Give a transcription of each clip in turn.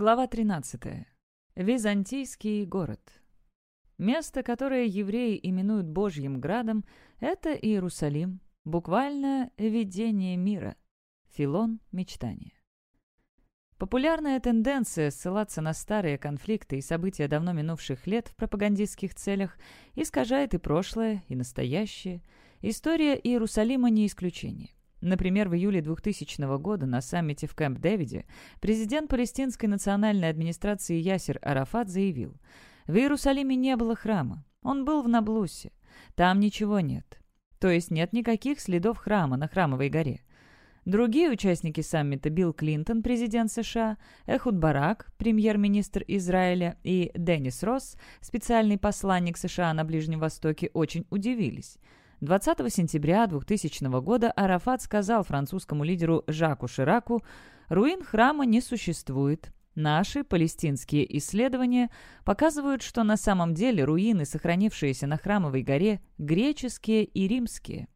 Глава 13. Византийский город. Место, которое евреи именуют Божьим градом, это Иерусалим, буквально «видение мира». Филон – мечтание. Популярная тенденция ссылаться на старые конфликты и события давно минувших лет в пропагандистских целях искажает и прошлое, и настоящее. История Иерусалима не исключение. Например, в июле 2000 года на саммите в Кэмп-Дэвиде президент палестинской национальной администрации Ясер Арафат заявил, «В Иерусалиме не было храма, он был в Наблусе, там ничего нет, то есть нет никаких следов храма на Храмовой горе». Другие участники саммита Билл Клинтон, президент США, Эхуд Барак, премьер-министр Израиля, и Деннис Росс, специальный посланник США на Ближнем Востоке, очень удивились – 20 сентября 2000 года Арафат сказал французскому лидеру Жаку Шираку, «Руин храма не существует. Наши палестинские исследования показывают, что на самом деле руины, сохранившиеся на Храмовой горе, греческие и римские».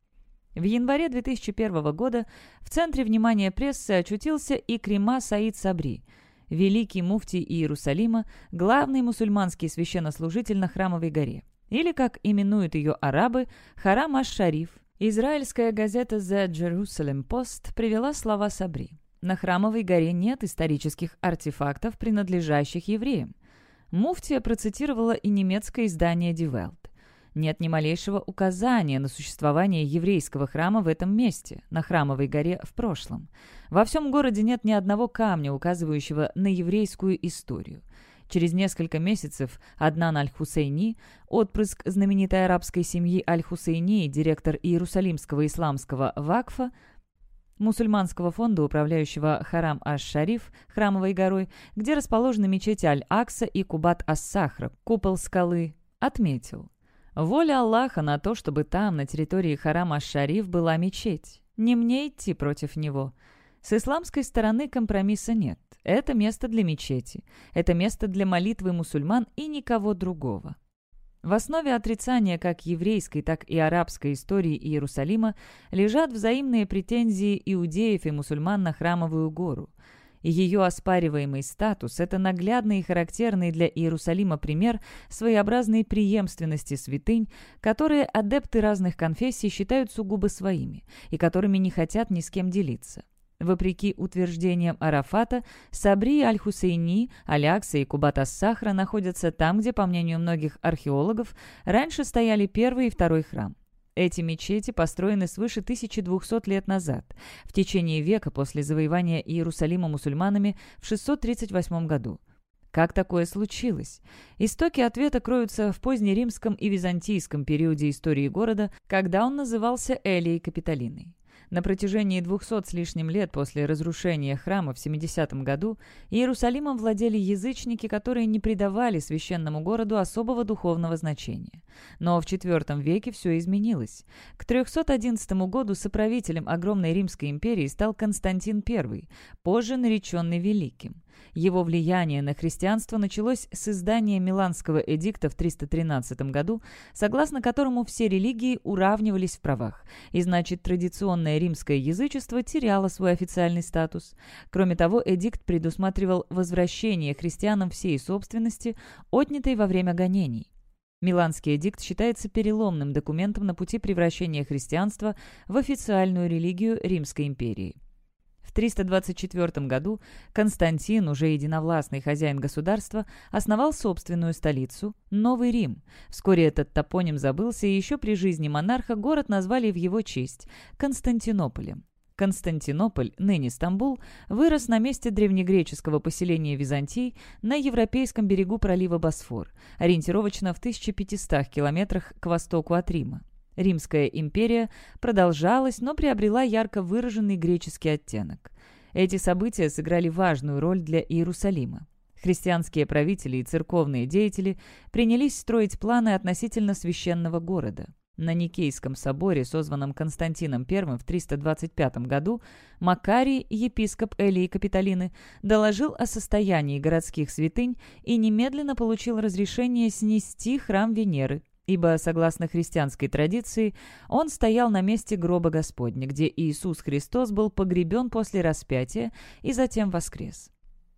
В январе 2001 года в центре внимания прессы очутился и Крима Саид Сабри, великий муфтий Иерусалима, главный мусульманский священнослужитель на Храмовой горе или, как именуют ее арабы, Харам аш-Шариф. Израильская газета The Jerusalem Post привела слова Сабри. На Храмовой горе нет исторических артефактов, принадлежащих евреям. Муфтия процитировала и немецкое издание Die Welt. Нет ни малейшего указания на существование еврейского храма в этом месте, на Храмовой горе в прошлом. Во всем городе нет ни одного камня, указывающего на еврейскую историю – Через несколько месяцев Аднан Аль-Хусейни, отпрыск знаменитой арабской семьи Аль-Хусейни, директор Иерусалимского исламского вакфа, мусульманского фонда, управляющего Харам Аш-Шариф, храмовой горой, где расположены мечети Аль-Акса и Кубат Ас-Сахра, купол скалы, отметил. Воля Аллаха на то, чтобы там, на территории Харам Аш-Шариф, была мечеть. Не мне идти против него. С исламской стороны компромисса нет. Это место для мечети. Это место для молитвы мусульман и никого другого. В основе отрицания как еврейской, так и арабской истории Иерусалима лежат взаимные претензии иудеев и мусульман на Храмовую гору. И ее оспариваемый статус – это наглядный и характерный для Иерусалима пример своеобразной преемственности святынь, которые адепты разных конфессий считают сугубо своими и которыми не хотят ни с кем делиться. Вопреки утверждениям Арафата, Сабри, Аль-Хусейни, Алякса и Кубат-ас-Сахра находятся там, где, по мнению многих археологов, раньше стояли первый и второй храм. Эти мечети построены свыше 1200 лет назад, в течение века после завоевания Иерусалима мусульманами в 638 году. Как такое случилось? Истоки ответа кроются в позднеримском и византийском периоде истории города, когда он назывался Элией Капитолиной. На протяжении двухсот с лишним лет после разрушения храма в 70 году Иерусалимом владели язычники, которые не придавали священному городу особого духовного значения. Но в IV веке все изменилось. К 311 году соправителем огромной Римской империи стал Константин I, позже нареченный Великим. Его влияние на христианство началось с издания Миланского эдикта в 313 году, согласно которому все религии уравнивались в правах, и значит традиционное римское язычество теряло свой официальный статус. Кроме того, эдикт предусматривал возвращение христианам всей собственности, отнятой во время гонений. Миланский эдикт считается переломным документом на пути превращения христианства в официальную религию Римской империи. В 324 году Константин, уже единовластный хозяин государства, основал собственную столицу – Новый Рим. Вскоре этот топоним забылся, и еще при жизни монарха город назвали в его честь – Константинополем. Константинополь, ныне Стамбул, вырос на месте древнегреческого поселения Византий на европейском берегу пролива Босфор, ориентировочно в 1500 километрах к востоку от Рима. Римская империя продолжалась, но приобрела ярко выраженный греческий оттенок. Эти события сыграли важную роль для Иерусалима. Христианские правители и церковные деятели принялись строить планы относительно священного города. На Никейском соборе, созванном Константином I в 325 году, Макарий, епископ Элии Капитолины, доложил о состоянии городских святынь и немедленно получил разрешение снести храм Венеры, ибо, согласно христианской традиции, он стоял на месте гроба Господня, где Иисус Христос был погребен после распятия и затем воскрес.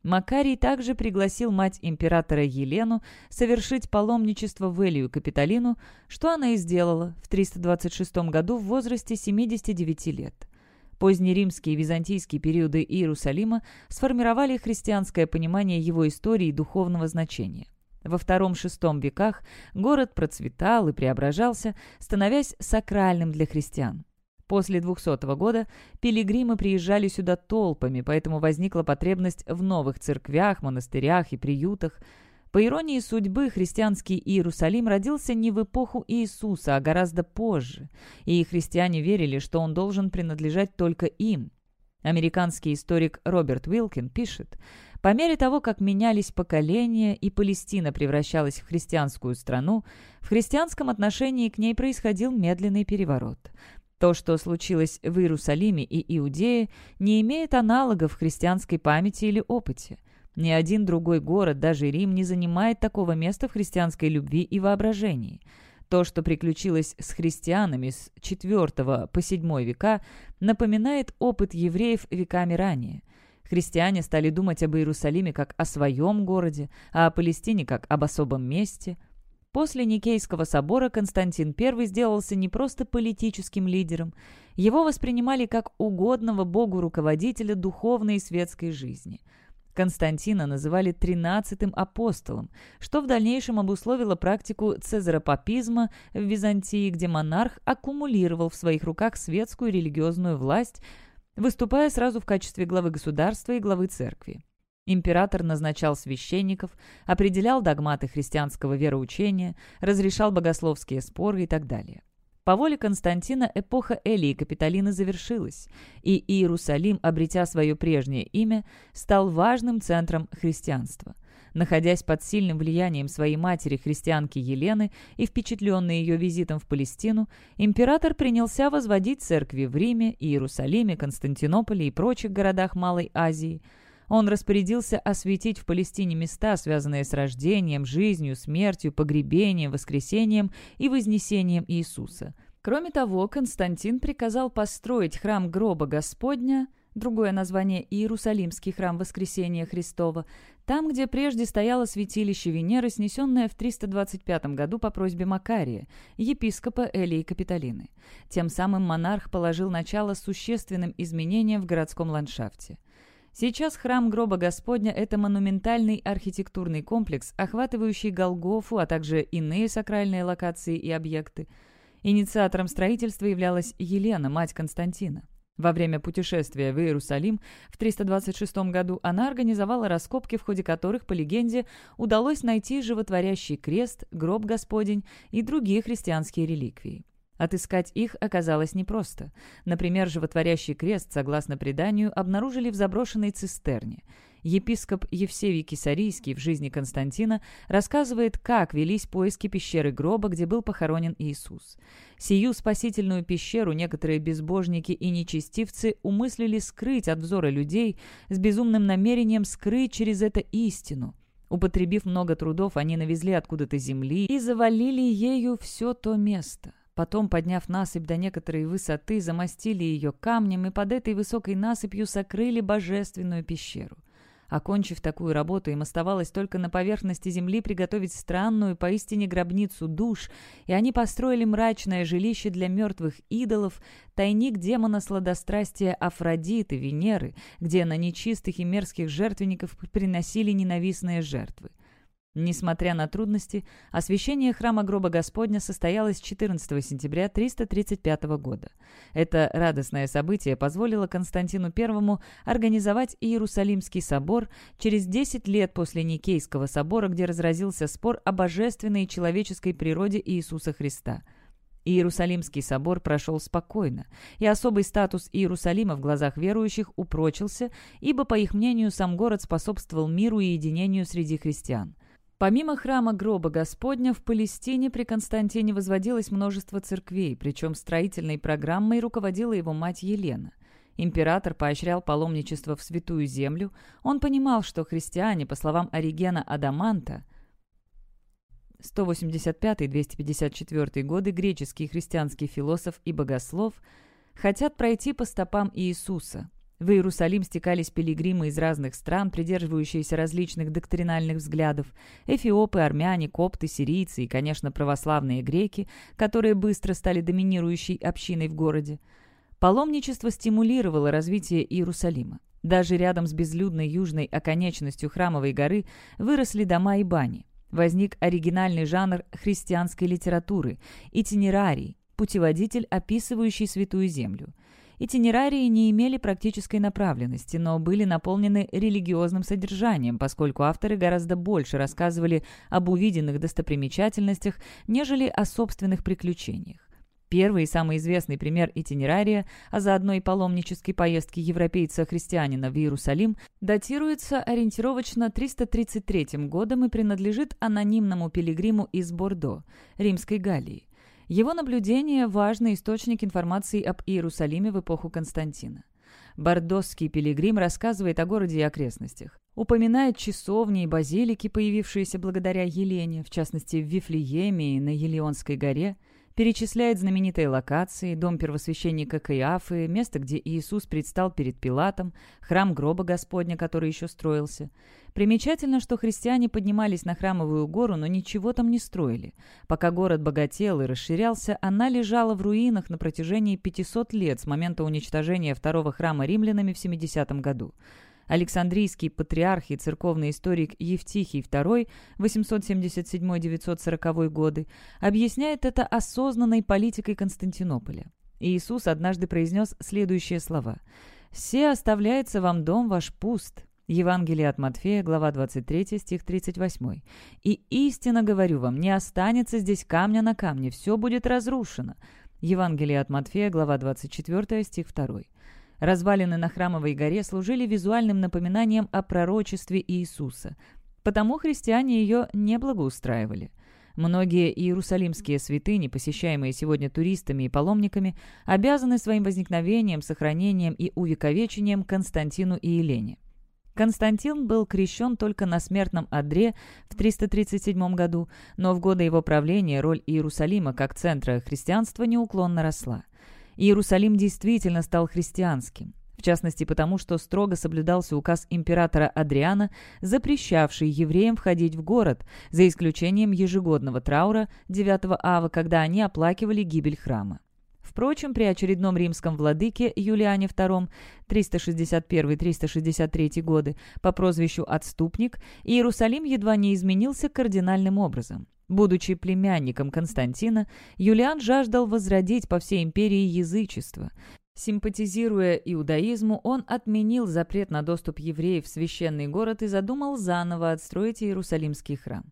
Макарий также пригласил мать императора Елену совершить паломничество в Элию Капитолину, что она и сделала в 326 году в возрасте 79 лет. Позднеримские и византийские периоды Иерусалима сформировали христианское понимание его истории и духовного значения. Во II-VI веках город процветал и преображался, становясь сакральным для христиан. После 200 года пилигримы приезжали сюда толпами, поэтому возникла потребность в новых церквях, монастырях и приютах. По иронии судьбы, христианский Иерусалим родился не в эпоху Иисуса, а гораздо позже, и христиане верили, что он должен принадлежать только им. Американский историк Роберт Уилкин пишет, «По мере того, как менялись поколения и Палестина превращалась в христианскую страну, в христианском отношении к ней происходил медленный переворот. То, что случилось в Иерусалиме и Иудее, не имеет аналогов в христианской памяти или опыте. Ни один другой город, даже Рим, не занимает такого места в христианской любви и воображении. То, что приключилось с христианами с IV по VII века, напоминает опыт евреев веками ранее. Христиане стали думать об Иерусалиме как о своем городе, а о Палестине как об особом месте. После Никейского собора Константин I сделался не просто политическим лидером, его воспринимали как угодного Богу руководителя духовной и светской жизни. Константина называли тринадцатым апостолом, что в дальнейшем обусловило практику цезаропапизма в Византии, где монарх аккумулировал в своих руках светскую и религиозную власть, выступая сразу в качестве главы государства и главы церкви. Император назначал священников, определял догматы христианского вероучения, разрешал богословские споры и так далее. По воле Константина эпоха Элии Капитолины завершилась, и Иерусалим, обретя свое прежнее имя, стал важным центром христианства. Находясь под сильным влиянием своей матери, христианки Елены, и впечатленный ее визитом в Палестину, император принялся возводить церкви в Риме, Иерусалиме, Константинополе и прочих городах Малой Азии – он распорядился осветить в Палестине места, связанные с рождением, жизнью, смертью, погребением, воскресением и вознесением Иисуса. Кроме того, Константин приказал построить храм гроба Господня, другое название Иерусалимский храм Воскресения Христова, там, где прежде стояло святилище Венеры, снесенное в 325 году по просьбе Макария, епископа Элии Капитолины. Тем самым монарх положил начало существенным изменениям в городском ландшафте. Сейчас храм гроба Господня – это монументальный архитектурный комплекс, охватывающий Голгофу, а также иные сакральные локации и объекты. Инициатором строительства являлась Елена, мать Константина. Во время путешествия в Иерусалим в 326 году она организовала раскопки, в ходе которых, по легенде, удалось найти животворящий крест, гроб Господень и другие христианские реликвии. Отыскать их оказалось непросто. Например, животворящий крест, согласно преданию, обнаружили в заброшенной цистерне. Епископ Евсевий Кисарийский в жизни Константина рассказывает, как велись поиски пещеры гроба, где был похоронен Иисус. Сию спасительную пещеру некоторые безбожники и нечестивцы умыслили скрыть от взора людей с безумным намерением скрыть через это истину. Употребив много трудов, они навезли откуда-то земли и завалили ею все то место. Потом, подняв насыпь до некоторой высоты, замостили ее камнем и под этой высокой насыпью сокрыли божественную пещеру. Окончив такую работу, им оставалось только на поверхности земли приготовить странную, поистине гробницу душ, и они построили мрачное жилище для мертвых идолов, тайник демона сладострастия Афродиты, Венеры, где на нечистых и мерзких жертвенников приносили ненавистные жертвы. Несмотря на трудности, освящение храма гроба Господня состоялось 14 сентября 335 года. Это радостное событие позволило Константину I организовать Иерусалимский собор через 10 лет после Никейского собора, где разразился спор о божественной и человеческой природе Иисуса Христа. Иерусалимский собор прошел спокойно, и особый статус Иерусалима в глазах верующих упрочился, ибо, по их мнению, сам город способствовал миру и единению среди христиан – Помимо храма гроба Господня, в Палестине при Константине возводилось множество церквей, причем строительной программой руководила его мать Елена. Император поощрял паломничество в Святую Землю. Он понимал, что христиане, по словам Оригена Адаманта, 185-254 годы греческий христианский философ и богослов, хотят пройти по стопам Иисуса, В Иерусалим стекались пилигримы из разных стран, придерживающиеся различных доктринальных взглядов, эфиопы, армяне, копты, сирийцы и, конечно, православные греки, которые быстро стали доминирующей общиной в городе. Паломничество стимулировало развитие Иерусалима. Даже рядом с безлюдной южной оконечностью Храмовой горы выросли дома и бани. Возник оригинальный жанр христианской литературы – итинерарий, путеводитель, описывающий Святую Землю – Итинерарии не имели практической направленности, но были наполнены религиозным содержанием, поскольку авторы гораздо больше рассказывали об увиденных достопримечательностях, нежели о собственных приключениях. Первый и самый известный пример итинерария, а заодно и паломнической поездки европейца-христианина в Иерусалим, датируется ориентировочно 333 годом и принадлежит анонимному пилигриму из Бордо, Римской Галлии. Его наблюдение – важный источник информации об Иерусалиме в эпоху Константина. Бордосский пилигрим рассказывает о городе и окрестностях. Упоминает часовни и базилики, появившиеся благодаря Елене, в частности в Вифлееме и на Елеонской горе – перечисляет знаменитые локации, дом первосвященника Каиафы, место, где Иисус предстал перед Пилатом, храм гроба Господня, который еще строился. Примечательно, что христиане поднимались на храмовую гору, но ничего там не строили. Пока город богател и расширялся, она лежала в руинах на протяжении 500 лет с момента уничтожения второго храма римлянами в 70 году. Александрийский патриарх и церковный историк Евтихий II 877-940 годы объясняет это осознанной политикой Константинополя. Иисус однажды произнес следующие слова «Все оставляется вам дом ваш пуст». Евангелие от Матфея, глава 23, стих 38. «И истинно говорю вам, не останется здесь камня на камне, все будет разрушено». Евангелие от Матфея, глава 24, стих 2. Развалины на Храмовой горе служили визуальным напоминанием о пророчестве Иисуса, потому христиане ее не благоустраивали. Многие иерусалимские святыни, посещаемые сегодня туристами и паломниками, обязаны своим возникновением, сохранением и увековечением Константину и Елене. Константин был крещен только на смертном одре в 337 году, но в годы его правления роль Иерусалима как центра христианства неуклонно росла. Иерусалим действительно стал христианским. В частности потому, что строго соблюдался указ императора Адриана, запрещавший евреям входить в город, за исключением ежегодного траура 9 ава, когда они оплакивали гибель храма. Впрочем, при очередном римском владыке Юлиане II 361-363 годы по прозвищу «Отступник» Иерусалим едва не изменился кардинальным образом. Будучи племянником Константина, Юлиан жаждал возродить по всей империи язычество. Симпатизируя иудаизму, он отменил запрет на доступ евреев в священный город и задумал заново отстроить Иерусалимский храм.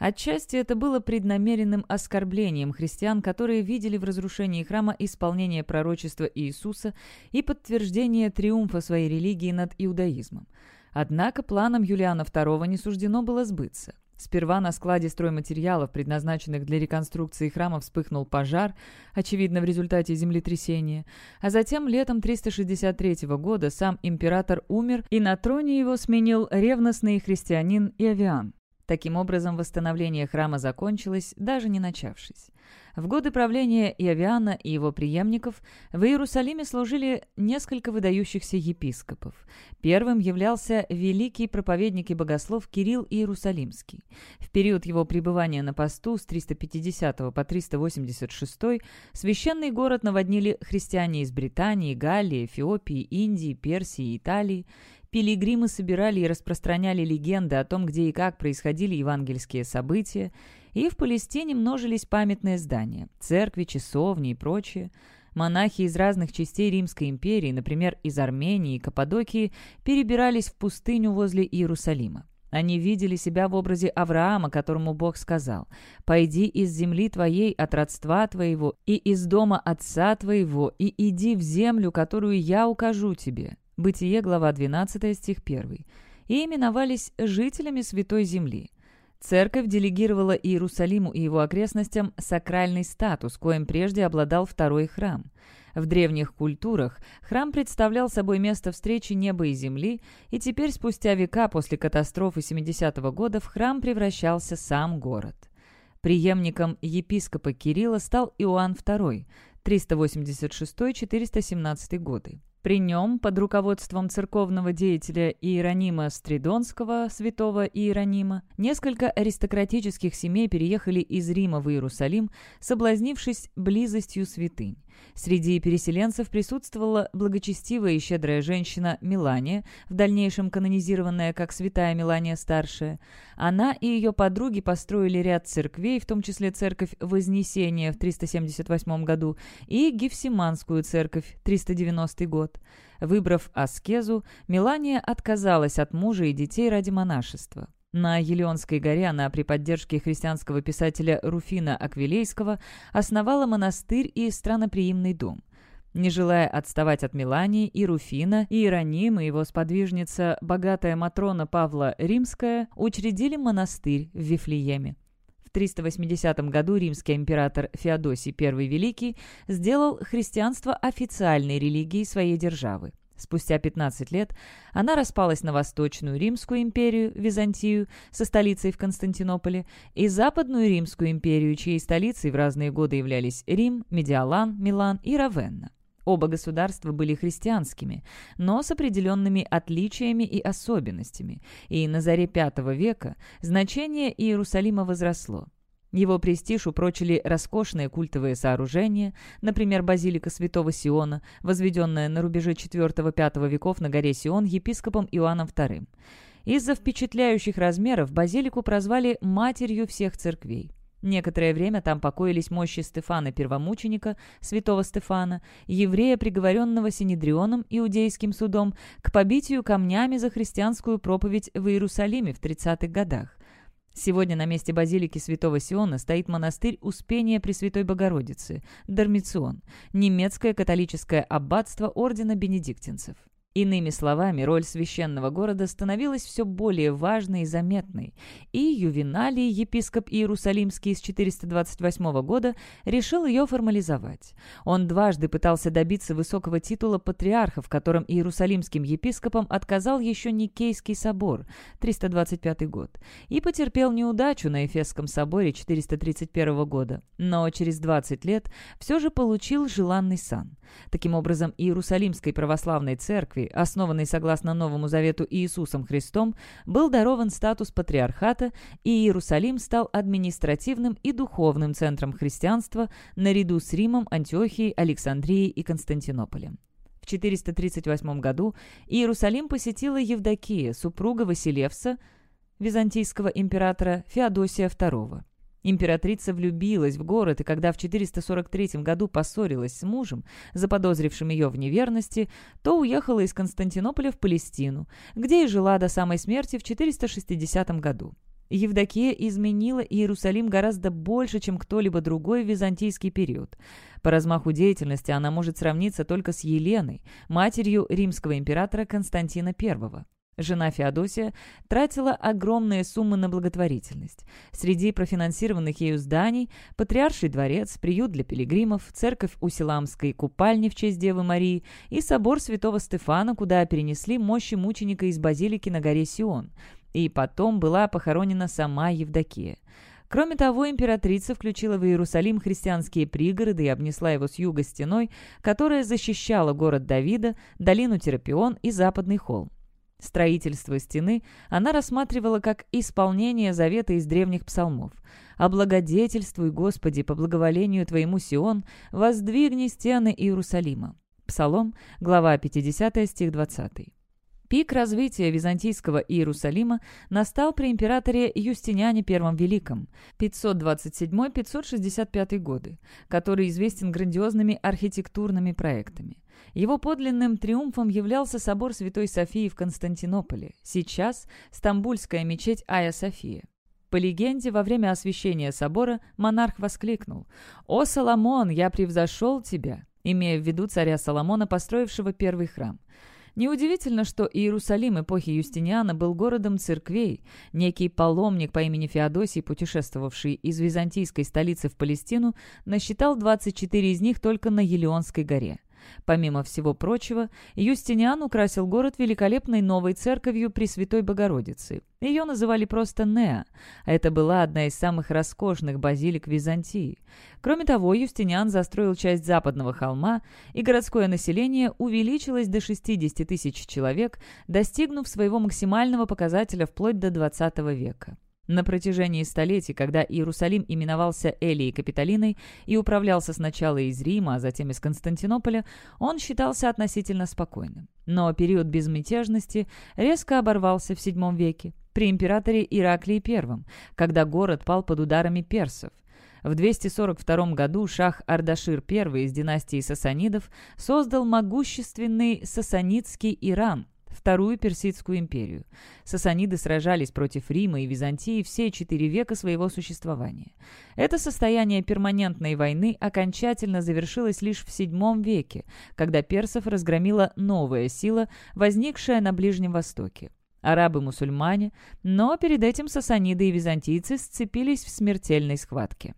Отчасти это было преднамеренным оскорблением христиан, которые видели в разрушении храма исполнение пророчества Иисуса и подтверждение триумфа своей религии над иудаизмом. Однако планам Юлиана II не суждено было сбыться. Сперва на складе стройматериалов, предназначенных для реконструкции храма, вспыхнул пожар, очевидно, в результате землетрясения, а затем летом 363 года сам император умер, и на троне его сменил ревностный христианин Иовиан. Таким образом, восстановление храма закончилось, даже не начавшись. В годы правления Иовиана и его преемников в Иерусалиме служили несколько выдающихся епископов. Первым являлся великий проповедник и богослов Кирилл Иерусалимский. В период его пребывания на посту с 350 по 386 священный город наводнили христиане из Британии, Галлии, Эфиопии, Индии, Персии Италии. Пилигримы собирали и распространяли легенды о том, где и как происходили евангельские события, и в Палестине множились памятные здания, церкви, часовни и прочее. Монахи из разных частей Римской империи, например, из Армении и Каппадокии, перебирались в пустыню возле Иерусалима. Они видели себя в образе Авраама, которому Бог сказал «Пойди из земли твоей от родства твоего и из дома отца твоего и иди в землю, которую я укажу тебе». Бытие, глава 12, стих 1. И именовались жителями Святой Земли. Церковь делегировала Иерусалиму и его окрестностям сакральный статус, коим прежде обладал второй храм. В древних культурах храм представлял собой место встречи неба и земли, и теперь, спустя века после катастрофы 70-го года, в храм превращался сам город. Приемником епископа Кирилла стал Иоанн II, 386-417 годы. При нем, под руководством церковного деятеля Иеронима Стридонского, святого Иеронима, несколько аристократических семей переехали из Рима в Иерусалим, соблазнившись близостью святынь. Среди переселенцев присутствовала благочестивая и щедрая женщина Милания, в дальнейшем канонизированная как святая Милания Старшая. Она и ее подруги построили ряд церквей, в том числе церковь Вознесения в 378 году и Гефсиманскую церковь 390 год. Выбрав аскезу, Милания отказалась от мужа и детей ради монашества. На Елеонской горе она при поддержке христианского писателя Руфина Аквилейского основала монастырь и страноприимный дом. Не желая отставать от Милании, и Руфина, и Иероним, и его сподвижница, богатая Матрона Павла Римская, учредили монастырь в Вифлееме. В 380 году римский император Феодосий I Великий сделал христианство официальной религией своей державы. Спустя 15 лет она распалась на Восточную Римскую империю, Византию, со столицей в Константинополе, и Западную Римскую империю, чьей столицей в разные годы являлись Рим, Медиалан, Милан и Равенна. Оба государства были христианскими, но с определенными отличиями и особенностями, и на заре V века значение Иерусалима возросло. Его престиж упрочили роскошные культовые сооружения, например, базилика святого Сиона, возведенная на рубеже IV-V веков на горе Сион епископом Иоанном II. Из-за впечатляющих размеров базилику прозвали «матерью всех церквей». Некоторое время там покоились мощи Стефана Первомученика, святого Стефана, еврея, приговоренного Синедрионом, иудейским судом, к побитию камнями за христианскую проповедь в Иерусалиме в 30-х годах. Сегодня на месте базилики Святого Сиона стоит монастырь Успения Пресвятой Богородицы, Дармицион, немецкое католическое аббатство ордена бенедиктинцев. Иными словами, роль священного города становилась все более важной и заметной, и Ювеналий, епископ Иерусалимский с 428 года, решил ее формализовать. Он дважды пытался добиться высокого титула патриарха, в котором иерусалимским епископом отказал еще Никейский собор, 325 год, и потерпел неудачу на Эфесском соборе 431 года, но через 20 лет все же получил желанный сан. Таким образом, Иерусалимской православной церкви, основанной согласно Новому Завету Иисусом Христом, был дарован статус патриархата, и Иерусалим стал административным и духовным центром христианства наряду с Римом, Антиохией, Александрией и Константинополем. В 438 году Иерусалим посетила Евдокия, супруга Василевса, византийского императора Феодосия II. Императрица влюбилась в город, и когда в 443 году поссорилась с мужем, заподозрившим ее в неверности, то уехала из Константинополя в Палестину, где и жила до самой смерти в 460 году. Евдокия изменила Иерусалим гораздо больше, чем кто-либо другой в византийский период. По размаху деятельности она может сравниться только с Еленой, матерью римского императора Константина I. Жена Феодосия тратила огромные суммы на благотворительность. Среди профинансированных ею зданий – Патриарший дворец, приют для пилигримов, церковь Усиламской купальни в честь Девы Марии и собор святого Стефана, куда перенесли мощи мученика из базилики на горе Сион. И потом была похоронена сама Евдокия. Кроме того, императрица включила в Иерусалим христианские пригороды и обнесла его с юга стеной, которая защищала город Давида, долину Терапион и западный холм. Строительство стены она рассматривала как исполнение завета из древних псалмов. «Облагодетельствуй, Господи, по благоволению Твоему Сион, воздвигни стены Иерусалима». Псалом, глава 50, стих 20. Пик развития византийского Иерусалима настал при императоре Юстиниане I Великом 527-565 годы, который известен грандиозными архитектурными проектами. Его подлинным триумфом являлся собор Святой Софии в Константинополе, сейчас Стамбульская мечеть Ая София. По легенде, во время освящения собора монарх воскликнул «О, Соломон, я превзошел тебя!» имея в виду царя Соломона, построившего первый храм. Неудивительно, что Иерусалим эпохи Юстиниана был городом церквей. Некий паломник по имени Феодосий, путешествовавший из византийской столицы в Палестину, насчитал 24 из них только на Елеонской горе. Помимо всего прочего, Юстиниан украсил город великолепной новой церковью Пресвятой Богородицы. Ее называли просто Неа. Это была одна из самых роскошных базилик Византии. Кроме того, Юстиниан застроил часть западного холма, и городское население увеличилось до 60 тысяч человек, достигнув своего максимального показателя вплоть до XX века. На протяжении столетий, когда Иерусалим именовался Элией Капитолиной и управлялся сначала из Рима, а затем из Константинополя, он считался относительно спокойным. Но период безмятежности резко оборвался в VII веке, при императоре Ираклии I, когда город пал под ударами персов. В 242 году шах Ардашир I из династии Сасанидов создал могущественный Сасанидский Иран, Вторую Персидскую империю. Сасаниды сражались против Рима и Византии все четыре века своего существования. Это состояние перманентной войны окончательно завершилось лишь в VII веке, когда персов разгромила новая сила, возникшая на Ближнем Востоке арабы-мусульмане, но перед этим сасаниды и византийцы сцепились в смертельной схватке.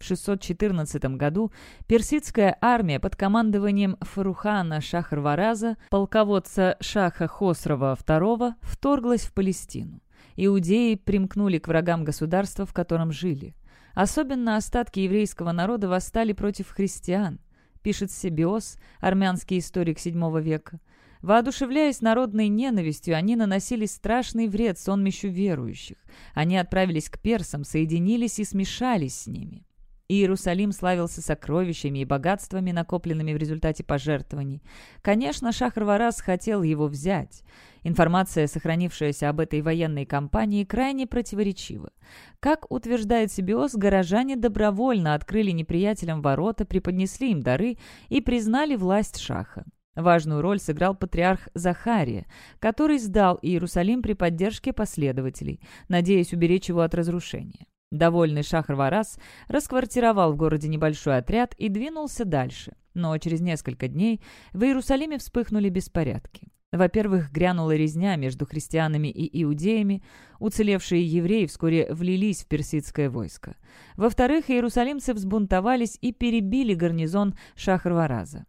В 614 году персидская армия под командованием Фарухана Шахрвараза, полководца Шаха Хосрова II, вторглась в Палестину. Иудеи примкнули к врагам государства, в котором жили. Особенно остатки еврейского народа восстали против христиан, пишет Себиос, армянский историк VII века. Воодушевляясь народной ненавистью, они наносили страшный вред сонмищу верующих. Они отправились к персам, соединились и смешались с ними. Иерусалим славился сокровищами и богатствами, накопленными в результате пожертвований. Конечно, Шахр-Варас хотел его взять. Информация, сохранившаяся об этой военной кампании, крайне противоречива. Как утверждает Сибиос, горожане добровольно открыли неприятелям ворота, преподнесли им дары и признали власть Шаха. Важную роль сыграл патриарх Захария, который сдал Иерусалим при поддержке последователей, надеясь уберечь его от разрушения. Довольный Шахр-Варас расквартировал в городе небольшой отряд и двинулся дальше. Но через несколько дней в Иерусалиме вспыхнули беспорядки. Во-первых, грянула резня между христианами и иудеями, уцелевшие евреи вскоре влились в персидское войско. Во-вторых, иерусалимцы взбунтовались и перебили гарнизон Шахр-Вараза.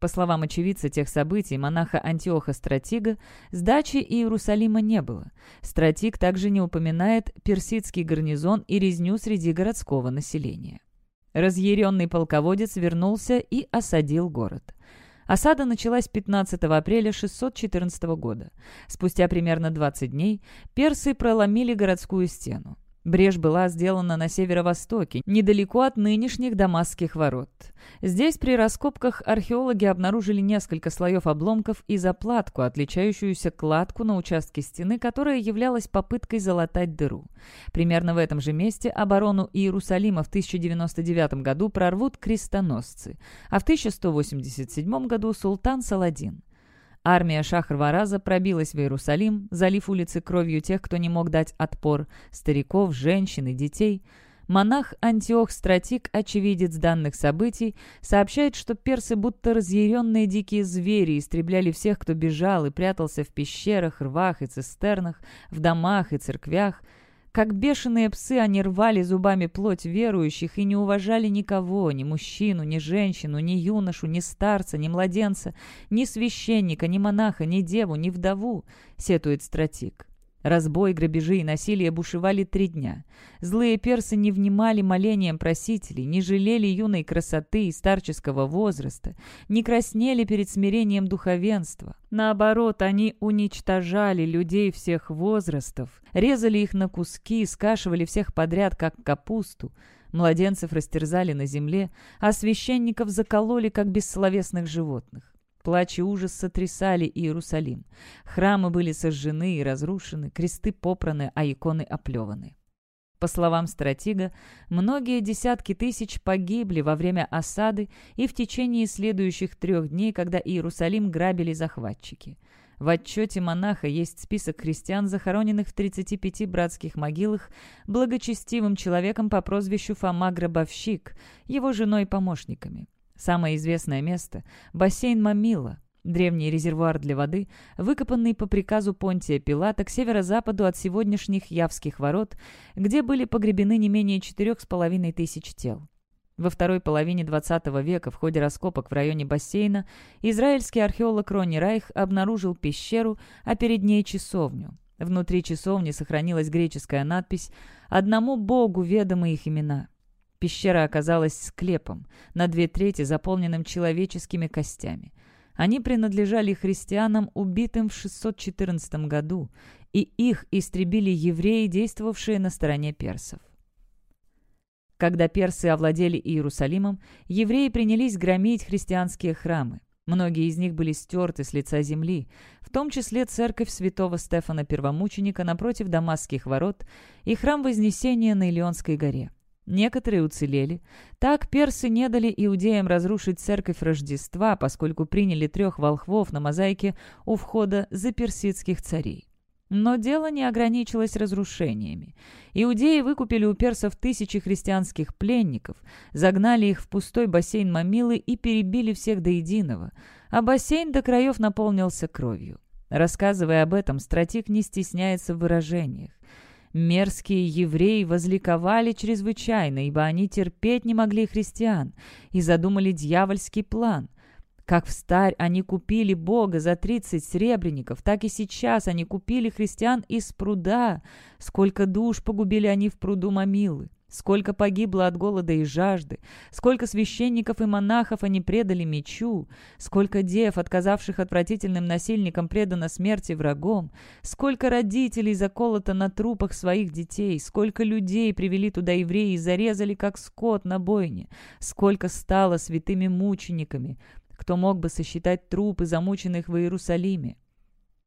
По словам очевидца тех событий, монаха Антиоха Стратига, сдачи Иерусалима не было. Стратиг также не упоминает персидский гарнизон и резню среди городского населения. Разъяренный полководец вернулся и осадил город. Осада началась 15 апреля 614 года. Спустя примерно 20 дней персы проломили городскую стену. Брешь была сделана на северо-востоке, недалеко от нынешних Дамасских ворот. Здесь при раскопках археологи обнаружили несколько слоев обломков и заплатку, отличающуюся кладку на участке стены, которая являлась попыткой залатать дыру. Примерно в этом же месте оборону Иерусалима в 1099 году прорвут крестоносцы, а в 1187 году султан Саладин. Армия Шахр-Вараза пробилась в Иерусалим, залив улицы кровью тех, кто не мог дать отпор – стариков, женщин и детей. Монах Антиох Стратик, очевидец данных событий, сообщает, что персы, будто разъяренные дикие звери, истребляли всех, кто бежал и прятался в пещерах, рвах и цистернах, в домах и церквях – как бешеные псы они рвали зубами плоть верующих и не уважали никого, ни мужчину, ни женщину, ни юношу, ни старца, ни младенца, ни священника, ни монаха, ни деву, ни вдову, сетует стратик. Разбой, грабежи и насилие бушевали три дня. Злые персы не внимали молениям просителей, не жалели юной красоты и старческого возраста, не краснели перед смирением духовенства. Наоборот, они уничтожали людей всех возрастов, резали их на куски, скашивали всех подряд, как капусту. Младенцев растерзали на земле, а священников закололи, как бессловесных животных. Плач и ужас сотрясали Иерусалим. Храмы были сожжены и разрушены, кресты попраны, а иконы оплеваны. По словам стратега, многие десятки тысяч погибли во время осады и в течение следующих трех дней, когда Иерусалим грабили захватчики. В отчете монаха есть список христиан, захороненных в 35 братских могилах, благочестивым человеком по прозвищу Фома Гробовщик, его женой и помощниками. Самое известное место – бассейн Мамила, древний резервуар для воды, выкопанный по приказу Понтия Пилата к северо-западу от сегодняшних Явских ворот, где были погребены не менее четырех с половиной тысяч тел. Во второй половине XX века в ходе раскопок в районе бассейна израильский археолог Ронни Райх обнаружил пещеру, а перед ней часовню. Внутри часовни сохранилась греческая надпись «Одному Богу ведомы их имена». Пещера оказалась склепом, на две трети заполненным человеческими костями. Они принадлежали христианам, убитым в 614 году, и их истребили евреи, действовавшие на стороне персов. Когда персы овладели Иерусалимом, евреи принялись громить христианские храмы. Многие из них были стерты с лица земли, в том числе церковь святого Стефана Первомученика напротив Дамасских ворот и храм Вознесения на Илионской горе. Некоторые уцелели. Так персы не дали иудеям разрушить церковь Рождества, поскольку приняли трех волхвов на мозаике у входа за персидских царей. Но дело не ограничилось разрушениями. Иудеи выкупили у персов тысячи христианских пленников, загнали их в пустой бассейн Мамилы и перебили всех до единого, а бассейн до краев наполнился кровью. Рассказывая об этом, стратик не стесняется в выражениях. Мерзкие евреи возликовали чрезвычайно, ибо они терпеть не могли христиан и задумали дьявольский план — как в старь они купили Бога за тридцать сребреников, так и сейчас они купили христиан из пруда. Сколько душ погубили они в пруду Мамилы. Сколько погибло от голода и жажды, сколько священников и монахов они предали мечу, сколько дев, отказавших отвратительным насильникам, предано смерти врагом, сколько родителей заколото на трупах своих детей, сколько людей привели туда евреи и зарезали, как скот на бойне, сколько стало святыми мучениками, кто мог бы сосчитать трупы замученных в Иерусалиме?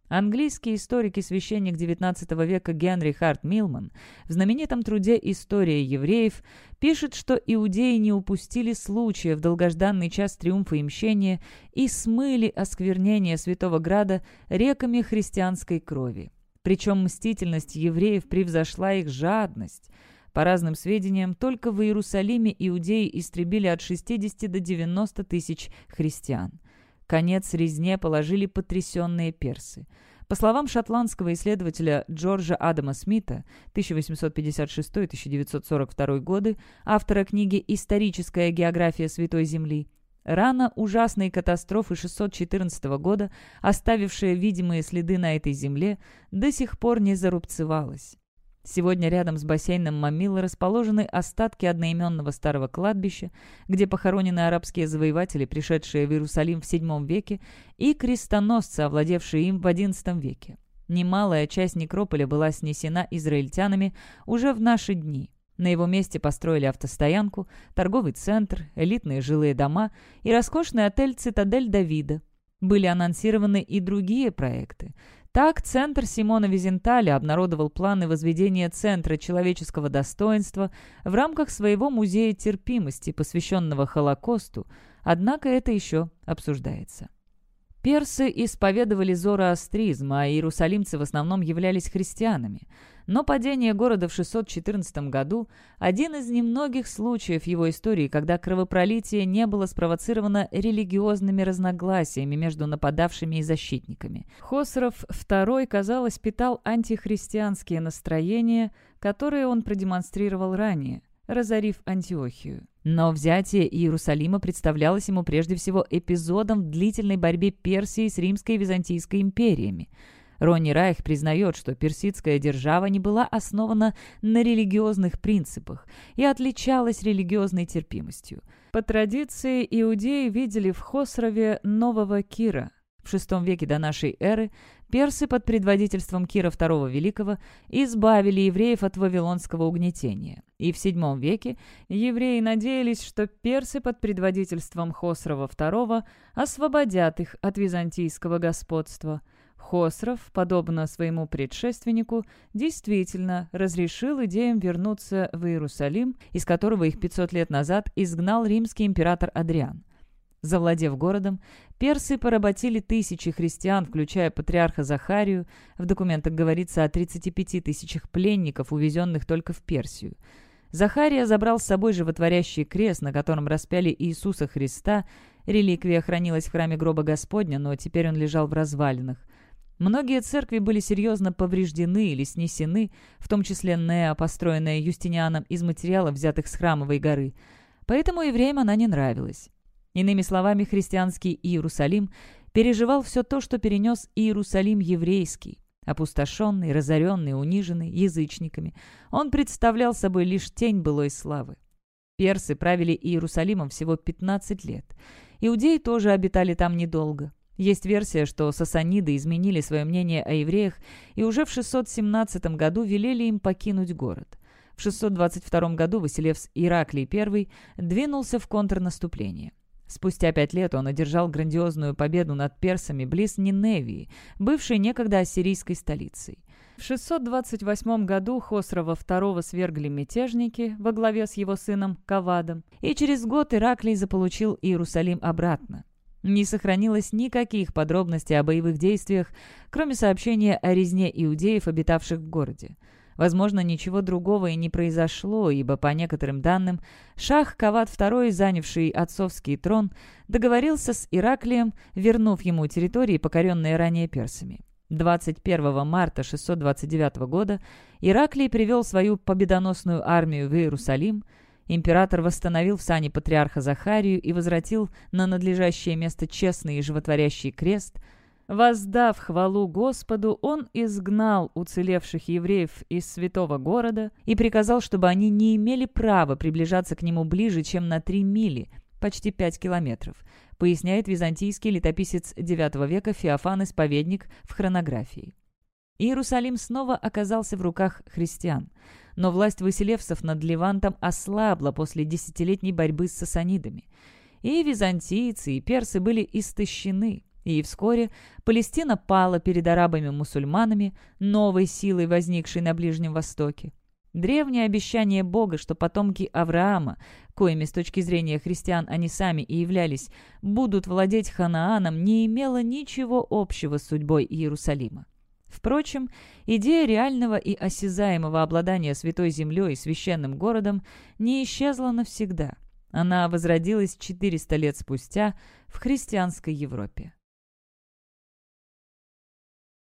Английский историк и священник XIX века Генри Харт Милман в знаменитом труде «История евреев» пишет, что иудеи не упустили случая в долгожданный час триумфа и мщения и смыли осквернение Святого Града реками христианской крови. Причем мстительность евреев превзошла их жадность – по разным сведениям, только в Иерусалиме иудеи истребили от 60 до 90 тысяч христиан. Конец резне положили потрясенные персы. По словам шотландского исследователя Джорджа Адама Смита 1856-1942 годы, автора книги «Историческая география Святой Земли», Рана ужасной катастрофы 614 года, оставившая видимые следы на этой земле, до сих пор не зарубцевалась. Сегодня рядом с бассейном Мамилы расположены остатки одноименного старого кладбища, где похоронены арабские завоеватели, пришедшие в Иерусалим в VII веке, и крестоносцы, овладевшие им в XI веке. Немалая часть некрополя была снесена израильтянами уже в наши дни. На его месте построили автостоянку, торговый центр, элитные жилые дома и роскошный отель «Цитадель Давида». Были анонсированы и другие проекты. Так, Центр Симона Визенталя обнародовал планы возведения Центра человеческого достоинства в рамках своего музея терпимости, посвященного Холокосту, однако это еще обсуждается. Персы исповедовали зороастризм, а иерусалимцы в основном являлись христианами. Но падение города в 614 году – один из немногих случаев его истории, когда кровопролитие не было спровоцировано религиозными разногласиями между нападавшими и защитниками. Хосров II, казалось, питал антихристианские настроения, которые он продемонстрировал ранее – разорив Антиохию. Но взятие Иерусалима представлялось ему прежде всего эпизодом в длительной борьбе Персии с Римской и Византийской империями. Ронни Райх признает, что персидская держава не была основана на религиозных принципах и отличалась религиозной терпимостью. По традиции, иудеи видели в Хосрове нового Кира. В VI веке до нашей эры персы под предводительством Кира II Великого избавили евреев от вавилонского угнетения. И в VII веке евреи надеялись, что персы под предводительством Хосрова II освободят их от византийского господства. Хосров, подобно своему предшественнику, действительно разрешил идеям вернуться в Иерусалим, из которого их 500 лет назад изгнал римский император Адриан. Завладев городом, персы поработили тысячи христиан, включая патриарха Захарию. В документах говорится о 35 тысячах пленников, увезенных только в Персию. Захария забрал с собой животворящий крест, на котором распяли Иисуса Христа. Реликвия хранилась в храме гроба Господня, но теперь он лежал в развалинах. Многие церкви были серьезно повреждены или снесены, в том числе Неа, построенная Юстинианом из материалов, взятых с храмовой горы – Поэтому евреям она не нравилась. Иными словами, христианский Иерусалим переживал все то, что перенес Иерусалим еврейский. Опустошенный, разоренный, униженный язычниками, он представлял собой лишь тень былой славы. Персы правили Иерусалимом всего 15 лет. Иудеи тоже обитали там недолго. Есть версия, что сасаниды изменили свое мнение о евреях и уже в 617 году велели им покинуть город. В 622 году Василевс Ираклий I двинулся в контрнаступление. Спустя пять лет он одержал грандиозную победу над персами близ Ниневии, бывшей некогда ассирийской столицей. В 628 году Хосрова II свергли мятежники во главе с его сыном Кавадом, и через год Ираклий заполучил Иерусалим обратно. Не сохранилось никаких подробностей о боевых действиях, кроме сообщения о резне иудеев, обитавших в городе. Возможно, ничего другого и не произошло, ибо, по некоторым данным, шах Кават II, занявший отцовский трон, договорился с Ираклием, вернув ему территории, покоренные ранее персами. 21 марта 629 года Ираклий привел свою победоносную армию в Иерусалим. Император восстановил в сане патриарха Захарию и возвратил на надлежащее место честный и животворящий крест – Воздав хвалу Господу, он изгнал уцелевших евреев из святого города и приказал, чтобы они не имели права приближаться к нему ближе, чем на три мили, почти пять километров, поясняет византийский летописец IX века Феофан Исповедник в хронографии. Иерусалим снова оказался в руках христиан, но власть выселевцев над Левантом ослабла после десятилетней борьбы с сасанидами. И византийцы, и персы были истощены – и вскоре Палестина пала перед арабами-мусульманами, новой силой, возникшей на Ближнем Востоке. Древнее обещание Бога, что потомки Авраама, коими с точки зрения христиан они сами и являлись, будут владеть Ханааном, не имело ничего общего с судьбой Иерусалима. Впрочем, идея реального и осязаемого обладания Святой Землей и священным городом не исчезла навсегда. Она возродилась 400 лет спустя в христианской Европе.